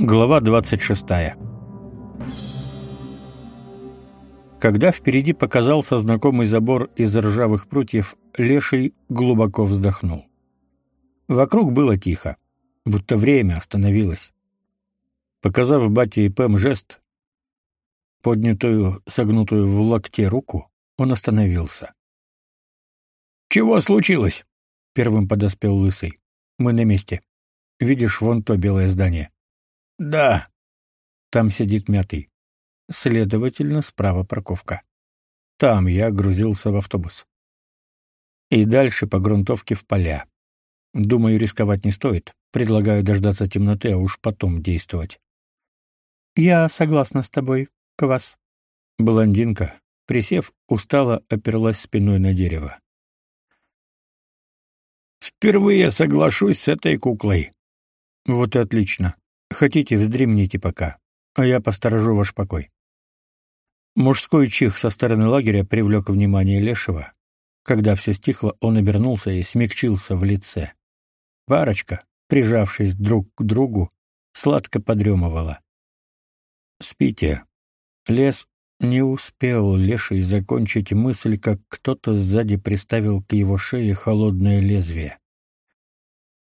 Глава 26. Когда впереди показался знакомый забор из ржавых прутьев, Леший глубоко вздохнул. Вокруг было тихо, будто время остановилось. Показав бате и Пэм жест, поднятую, согнутую в локте руку, он остановился. «Чего случилось?» — первым подоспел Лысый. «Мы на месте. Видишь вон то белое здание?» Да. Там сидит мятый. Следовательно, справа парковка. Там я грузился в автобус. И дальше по грунтовке в поля. Думаю, рисковать не стоит. Предлагаю дождаться темноты, а уж потом действовать. Я согласна с тобой, Квас. Блондинка, присев, устало оперлась спиной на дерево. Впервые соглашусь с этой куклой. Вот и отлично. Хотите, вздремните пока, а я посторожу ваш покой. Мужской чих со стороны лагеря привлек внимание Лешего. Когда все стихло, он обернулся и смягчился в лице. Парочка, прижавшись друг к другу, сладко подремывала. «Спите». Лес не успел Леший закончить мысль, как кто-то сзади приставил к его шее холодное лезвие.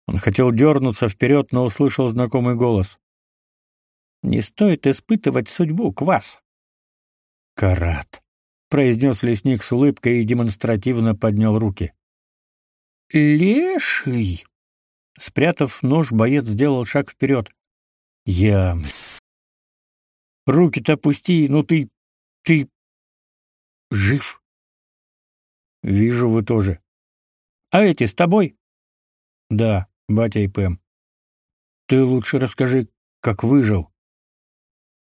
Он хотел дернуться вперед, но услышал знакомый голос. «Не стоит испытывать судьбу, Квас!» «Карат!» — произнес лесник с улыбкой и демонстративно поднял руки. «Леший!» Спрятав нож, боец сделал шаг вперед. «Я...» «Руки-то опусти, ну ты... ты... жив?» «Вижу, вы тоже». «А эти с тобой?» «Да, батя и Пэм. Ты лучше расскажи, как выжил.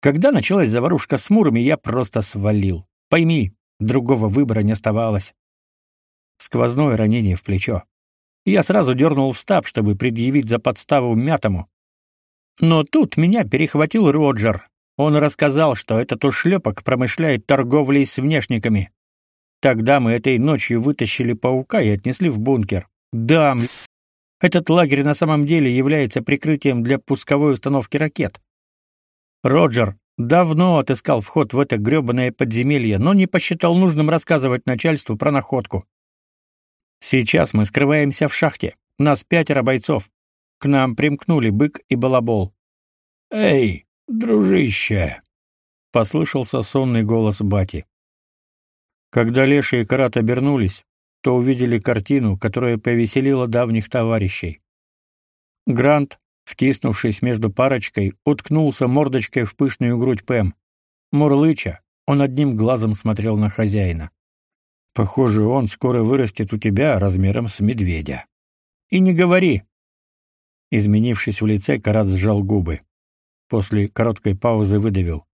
Когда началась заварушка с мурами, я просто свалил. Пойми, другого выбора не оставалось. Сквозное ранение в плечо. Я сразу дернул в стаб, чтобы предъявить за подставу мятому. Но тут меня перехватил Роджер. Он рассказал, что этот ушлепок промышляет торговлей с внешниками. Тогда мы этой ночью вытащили паука и отнесли в бункер. Да, этот лагерь на самом деле является прикрытием для пусковой установки ракет. Роджер давно отыскал вход в это грёбаное подземелье, но не посчитал нужным рассказывать начальству про находку. Сейчас мы скрываемся в шахте. Нас пятеро бойцов. К нам примкнули бык и балабол. Эй, дружище, послышался сонный голос бати. Когда Леша и Карат обернулись, то увидели картину, которая повеселила давних товарищей. Грант, втиснувшись между парочкой, уткнулся мордочкой в пышную грудь Пэм. Мурлыча, он одним глазом смотрел на хозяина. Похоже, он скоро вырастет у тебя размером с медведя. И не говори. Изменившись в лице, Карат сжал губы. После короткой паузы выдавил: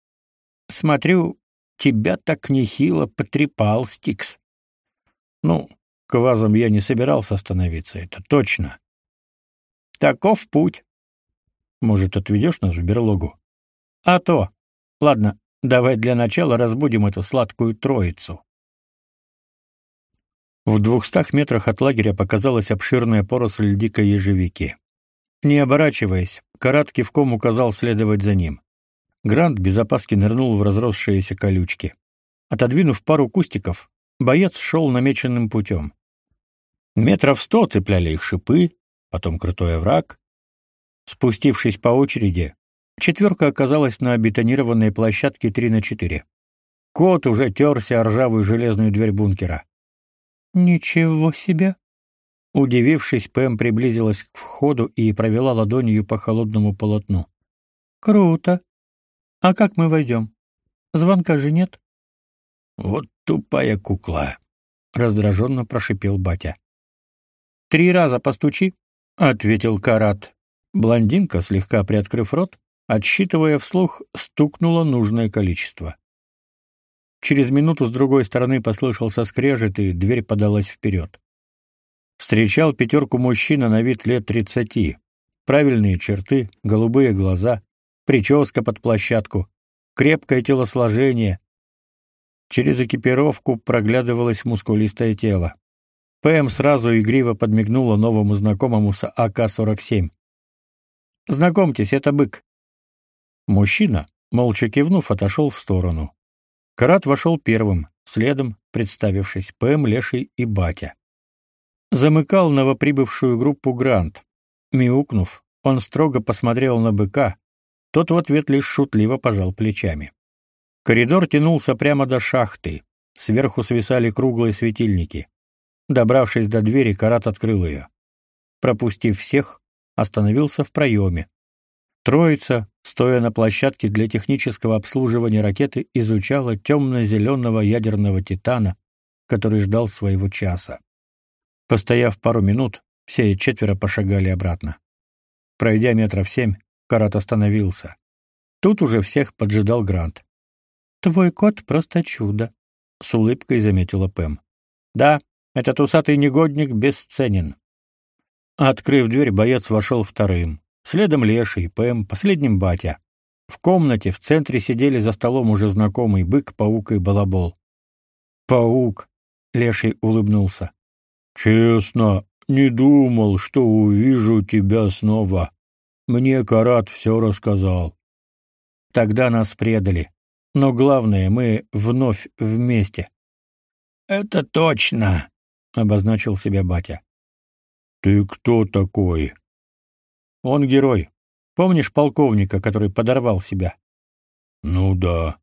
"Смотрю, тебя так нехило потрепал Стикс". Ну, к вазам я не собирался остановиться, это точно. Таков путь. Может, отведешь нас в берлогу? А то. Ладно, давай для начала разбудим эту сладкую троицу. В двухстах метрах от лагеря показалась обширная поросль дикой ежевики. Не оборачиваясь, Карат кивком указал следовать за ним. Грант без опаски нырнул в разросшиеся колючки. Отодвинув пару кустиков, боец шел намеченным путем. Метров сто цепляли их шипы, потом крутой овраг. Спустившись по очереди, четверка оказалась на бетонированной площадке 3 на 4. Кот уже терся о ржавую железную дверь бункера. «Ничего себе!» Удивившись, Пэм приблизилась к входу и провела ладонью по холодному полотну. «Круто! А как мы войдем? Звонка же нет?» «Вот тупая кукла, раздраженно прошипел батя. Три раза постучи, ответил Карат. Блондинка, слегка приоткрыв рот, отсчитывая вслух, стукнула нужное количество. Через минуту с другой стороны послышался скрежет, и дверь подалась вперед. Встречал пятерку мужчина на вид лет тридцати. Правильные черты, голубые глаза, прическа под площадку, крепкое телосложение, Через экипировку проглядывалось мускулистое тело. ПМ сразу игриво подмигнула новому знакомому с АК-47. «Знакомьтесь, это бык. Мужчина, молча кивнув, отошел в сторону. Карат вошел первым, следом, представившись, ПМ Леший и Батя. Замыкал новоприбывшую группу Грант. Мяукнув, он строго посмотрел на быка, тот в ответ лишь шутливо пожал плечами. Коридор тянулся прямо до шахты. Сверху свисали круглые светильники. Добравшись до двери, Карат открыл ее. Пропустив всех, остановился в проеме. Троица, стоя на площадке для технического обслуживания ракеты, изучала темно-зеленого ядерного титана, который ждал своего часа. Постояв пару минут, все четверо пошагали обратно. Пройдя метров семь, Карат остановился. Тут уже всех поджидал Грант. «Твой кот просто чудо», — с улыбкой заметила Пэм. «Да, этот усатый негодник бесценен». Открыв дверь, боец вошел вторым. Следом Леший, Пэм, последним Батя. В комнате в центре сидели за столом уже знакомый бык, паук и балабол. «Паук!» — Леший улыбнулся. «Честно, не думал, что увижу тебя снова. Мне Карат все рассказал. Тогда нас предали. Но главное, мы вновь вместе. Это точно, обозначил себя батя. Ты кто такой? Он герой. Помнишь полковника, который подорвал себя? Ну да.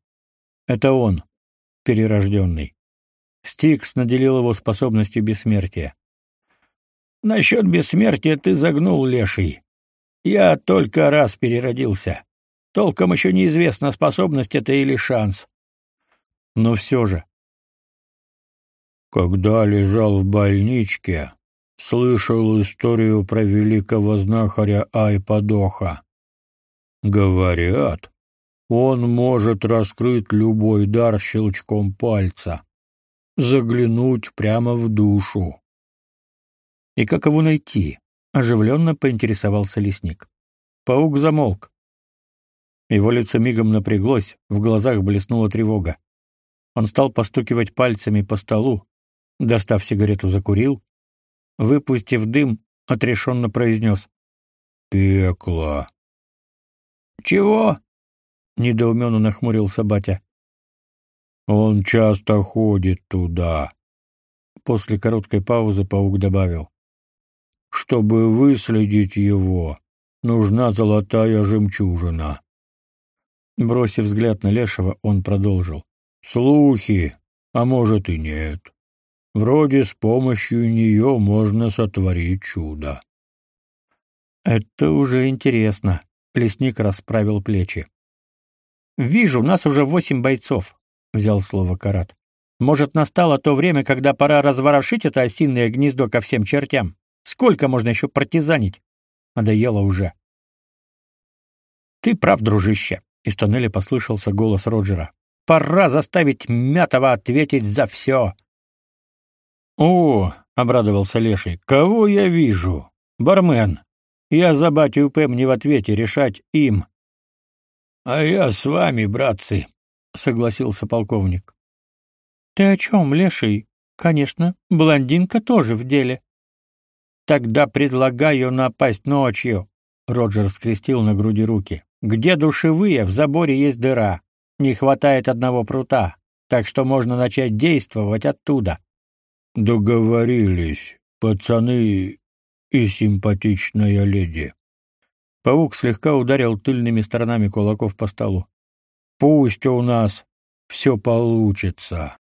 Это он, перерожденный. Стикс наделил его способностью бессмертия. Насчет бессмертия ты загнул, леший. Я только раз переродился. Толком еще неизвестна, способность это или шанс. Но все же. Когда лежал в больничке, слышал историю про великого знахаря Айпадоха. Говорят, он может раскрыть любой дар щелчком пальца, заглянуть прямо в душу. И как его найти? оживленно поинтересовался лесник. Паук замолк. Его лицо мигом напряглось, в глазах блеснула тревога. Он стал постукивать пальцами по столу, достав сигарету, закурил, выпустив дым, отрешенно произнес «Пекло». «Чего?» — недоуменно нахмурился батя. «Он часто ходит туда». После короткой паузы паук добавил. Чтобы выследить его, нужна золотая жемчужина. Бросив взгляд на Лешего, он продолжил: "Слухи, а может и нет. Вроде с помощью нее можно сотворить чудо". Это уже интересно. Лесник расправил плечи. Вижу, у нас уже восемь бойцов, взял слово Карат. Может, настало то время, когда пора разворошить это осиное гнездо ко всем чертям? Сколько можно еще партизанить? Надоело уже. Ты прав, дружище, из тоннеля послышался голос Роджера. Пора заставить Мятова ответить за все. О, обрадовался Леший. Кого я вижу? Бармен. Я за батю Пэм не в ответе, решать им. А я с вами, братцы, согласился полковник. Ты о чем, Леший? Конечно, блондинка тоже в деле. Тогда предлагаю напасть ночью. Роджер скрестил на груди руки. Где душевые, в заборе есть дыра. Не хватает одного прута, так что можно начать действовать оттуда. Договорились, пацаны и симпатичная леди. Паук слегка ударил тыльными сторонами кулаков по столу. Пусть у нас все получится.